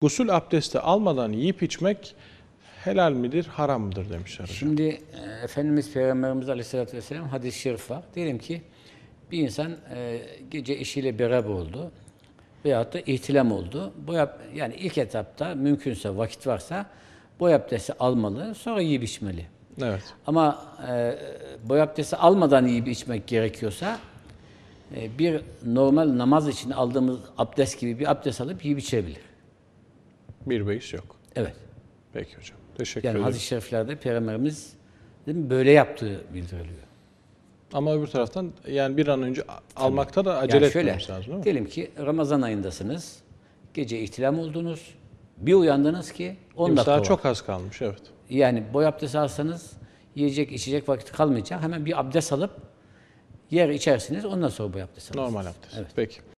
Gusül abdesti almadan yiyip içmek helal midir, haram mıdır demişler hocam. Şimdi e, Efendimiz Peygamberimiz Aleyhisselatü Vesselam hadis-i şerif var. Diyelim ki bir insan e, gece eşiyle beraber oldu veyahut da ihtilam oldu. Bu yap, yani ilk etapta mümkünse vakit varsa boy abdesti almalı, sonra yiyip içmeli. Evet. Ama e, boy abdesti almadan yiyip içmek gerekiyorsa e, bir normal namaz için aldığımız abdest gibi bir abdest alıp yiyip içebilir. Bir beis yok. Evet. Peki hocam. Teşekkür Yani ederim. hadis-i şeriflerde Peygamberimiz böyle yaptığı bildiriliyor. Ama öbür taraftan yani bir an önce almakta da acele Yani şöyle, etmemiz lazım değil mi? diyelim ki Ramazan ayındasınız, gece ihtilam oldunuz, bir uyandınız ki 10 Bir dakika var. çok az kalmış evet. Yani boy abdesti alsanız yiyecek içecek vakit kalmayacak. Hemen bir abdest alıp yer içersiniz, ondan sonra boy abdesti alırsınız. Normal abdest. Evet. Peki.